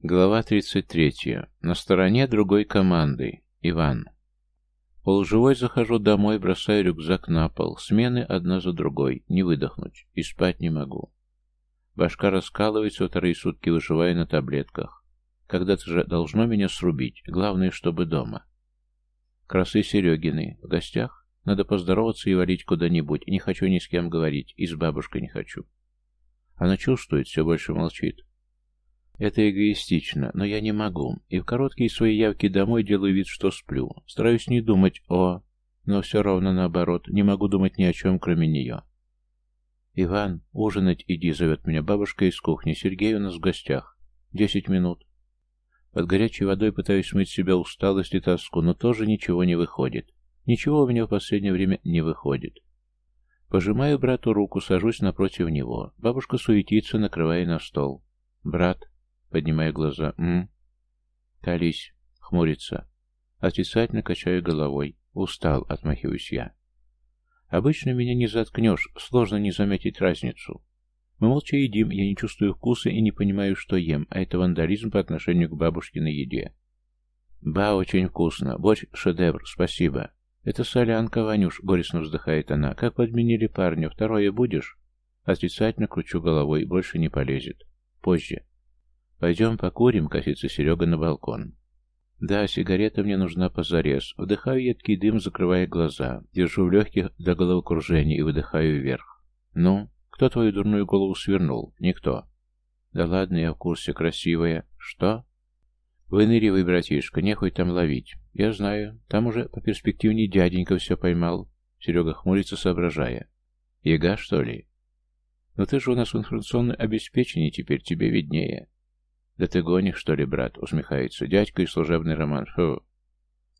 Глава 33. На стороне другой команды. Иван. Полуживой захожу домой, бросаю рюкзак на пол. Смены одна за другой. Не выдохнуть. И спать не могу. Башка раскалывается, вторые сутки выживаю на таблетках. Когда-то же должно меня срубить. Главное, чтобы дома. Красы Серегины. В гостях? Надо поздороваться и валить куда-нибудь. Не хочу ни с кем говорить. И с бабушкой не хочу. Она чувствует, все больше молчит. Это эгоистично, но я не могу, и в короткие свои явки домой делаю вид, что сплю. Стараюсь не думать о... Но все равно наоборот, не могу думать ни о чем, кроме нее. «Иван, ужинать иди», — зовет меня бабушка из кухни. «Сергей у нас в гостях. Десять минут». Под горячей водой пытаюсь смыть себя усталость и тоску, но тоже ничего не выходит. Ничего у меня в последнее время не выходит. Пожимаю брату руку, сажусь напротив него. Бабушка суетится, накрывая на стол. «Брат, Поднимая глаза. «М?» «Колись». Хмурится. Отрицательно качаю головой. Устал, отмахиваюсь я. Обычно меня не заткнешь, сложно не заметить разницу. Мы молча едим, я не чувствую вкуса и не понимаю, что ем, а это вандализм по отношению к бабушкиной еде. «Ба, очень вкусно. Борщ — шедевр, спасибо». «Это солянка, Ванюш», — горестно вздыхает она. «Как подменили парня? Второе будешь?» Отрицательно кручу головой, больше не полезет. «Позже». «Пойдем покурим», — косится Серега на балкон. «Да, сигарета мне нужна позарез. Вдыхаю едкий дым, закрывая глаза. Держу в легких до головокружения и выдыхаю вверх. Ну, кто твою дурную голову свернул? Никто». «Да ладно, я в курсе, красивая. Что?» «Выныривай, братишка, нехуй там ловить. Я знаю, там уже по перспективней дяденька все поймал». Серега хмурится, соображая. «Яга, что ли?» «Но ты же у нас в информационном обеспечении, теперь тебе виднее». «Да ты гонишь, что ли, брат?» — усмехается. «Дядька и служебный роман. Фу.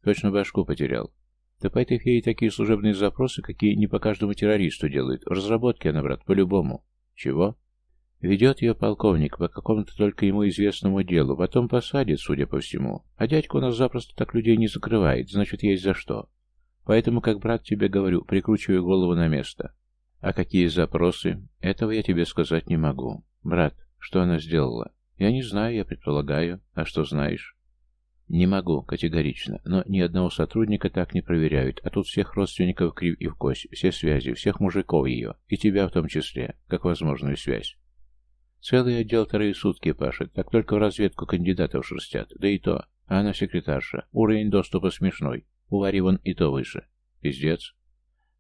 Точно башку потерял. Да по этой фее такие служебные запросы, какие не по каждому террористу делают. В разработке она, брат, по-любому. Чего? Ведет ее полковник по какому-то только ему известному делу, потом посадит, судя по всему. А дядька у нас запросто так людей не закрывает, значит, есть за что. Поэтому, как брат тебе говорю, прикручиваю голову на место. А какие запросы? Этого я тебе сказать не могу. Брат, что она сделала? Я не знаю, я предполагаю. А что знаешь? Не могу, категорично, но ни одного сотрудника так не проверяют, а тут всех родственников крив и в кость, все связи, всех мужиков ее, и тебя в том числе, как возможную связь. Целый отдел вторые сутки пашет, так только в разведку кандидатов шерстят, да и то. А она секретарша, уровень доступа смешной, у Вари вон и то выше. Пиздец.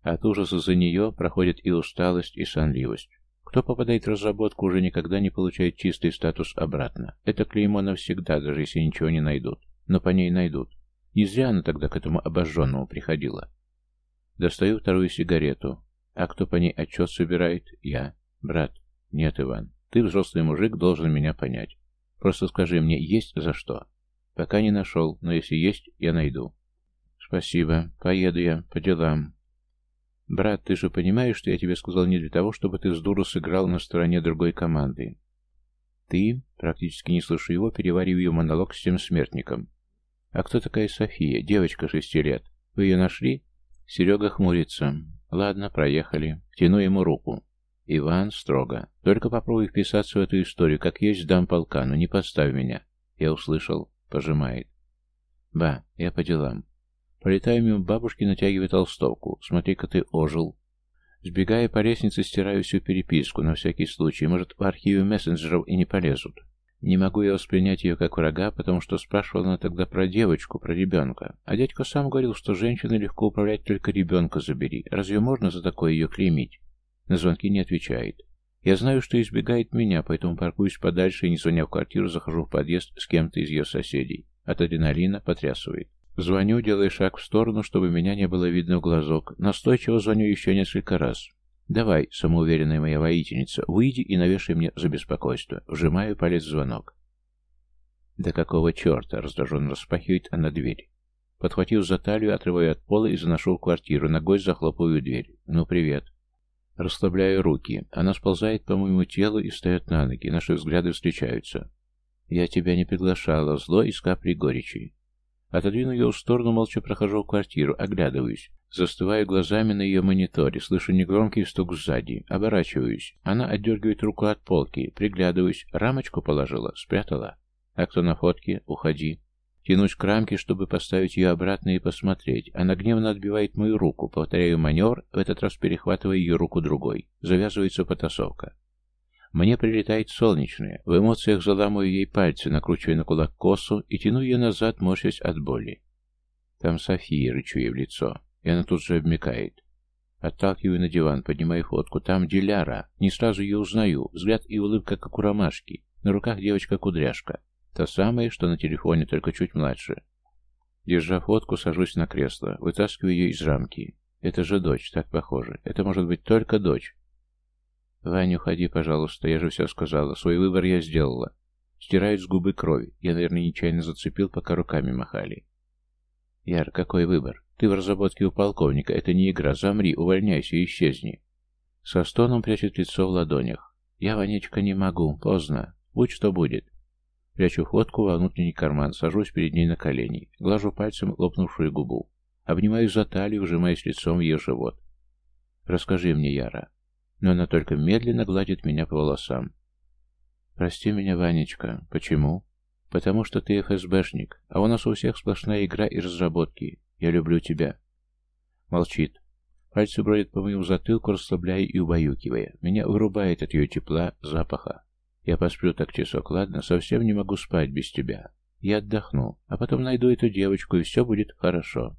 От ужаса за нее проходит и усталость, и сонливость. Кто попадает в разработку, уже никогда не получает чистый статус обратно. Это клеймо навсегда, даже если ничего не найдут. Но по ней найдут. Не зря она тогда к этому обожженному приходила. Достаю вторую сигарету. А кто по ней отчет собирает? Я. Брат. Нет, Иван. Ты, взрослый мужик, должен меня понять. Просто скажи мне, есть за что? Пока не нашел, но если есть, я найду. Спасибо. Поеду я по делам. «Брат, ты же понимаешь, что я тебе сказал не для того, чтобы ты с дуру сыграл на стороне другой команды?» «Ты?» — практически не слышу его, перевариваю монолог с тем смертником. «А кто такая София? Девочка шести лет. Вы ее нашли?» Серега хмурится. «Ладно, проехали. Тяну ему руку». Иван строго. «Только попробуй вписаться в эту историю, как есть дам полка, но не подставь меня». Я услышал. Пожимает. «Ба, я по делам. Пролетаю мимо бабушки, натягивая толстовку. Смотри-ка ты ожил. Сбегая по лестнице, стираю всю переписку, на всякий случай. Может, в архиве мессенджеров и не полезут. Не могу я воспринять ее как врага, потому что спрашивала она тогда про девочку, про ребенка. А дядька сам говорил, что женщины легко управлять, только ребенка забери. Разве можно за такое ее клеймить? На звонки не отвечает. Я знаю, что избегает меня, поэтому паркуюсь подальше и, не звоня в квартиру, захожу в подъезд с кем-то из ее соседей. От адреналина потрясывает. Звоню, делая шаг в сторону, чтобы меня не было видно в глазок. Настойчиво звоню еще несколько раз. «Давай, самоуверенная моя воительница, выйди и навешай мне за беспокойство». Вжимаю палец в звонок. «Да какого черта?» — раздраженно распахивает она дверь. Подхватив за талию, отрываю от пола и заношу в квартиру, ногой захлопываю дверь. «Ну, привет». Расслабляю руки. Она сползает по моему телу и встает на ноги. Наши взгляды встречаются. «Я тебя не приглашала. Зло из капли горечи. Отодвинув ее в сторону, молча прохожу в квартиру, оглядываюсь. Застываю глазами на ее мониторе, слышу негромкий стук сзади. Оборачиваюсь. Она отдергивает руку от полки. Приглядываюсь. Рамочку положила, спрятала. А кто на фотке? Уходи. Тянусь к рамке, чтобы поставить ее обратно и посмотреть. Она гневно отбивает мою руку. Повторяю маневр, в этот раз перехватывая ее руку другой. Завязывается потасовка. Мне прилетает солнечное. В эмоциях заламываю ей пальцы, накручивая на кулак косу и тяну ее назад, морщась от боли. Там София, рычу ей в лицо. И она тут же обмекает. Отталкиваю на диван, поднимаю фотку. Там Диляра. Не сразу ее узнаю. Взгляд и улыбка, как у ромашки. На руках девочка-кудряшка. Та самая, что на телефоне, только чуть младше. Держа фотку, сажусь на кресло. Вытаскиваю ее из рамки. Это же дочь, так похоже. Это может быть только дочь. «Ваня, уходи, пожалуйста, я же все сказала. Свой выбор я сделала». Стирают с губы кровь. Я, наверное, нечаянно зацепил, пока руками махали. «Яр, какой выбор? Ты в разработке у полковника. Это не игра. Замри, увольняйся и исчезни». Со стоном прячет лицо в ладонях. «Я, Ванечка, не могу. Поздно. Будь что будет». Прячу фотку во внутренний карман, сажусь перед ней на колени, глажу пальцем лопнувшую губу. Обнимаю за талию, вжимаясь лицом в ее живот. «Расскажи мне, Яра». Но она только медленно гладит меня по волосам. «Прости меня, Ванечка. Почему?» «Потому что ты ФСБшник, а у нас у всех сплошная игра и разработки. Я люблю тебя». Молчит. Пальцы бродят по моему затылку, расслабляя и убаюкивая. Меня вырубает от ее тепла, запаха. Я посплю так часок, ладно? Совсем не могу спать без тебя. Я отдохну, а потом найду эту девочку, и все будет хорошо.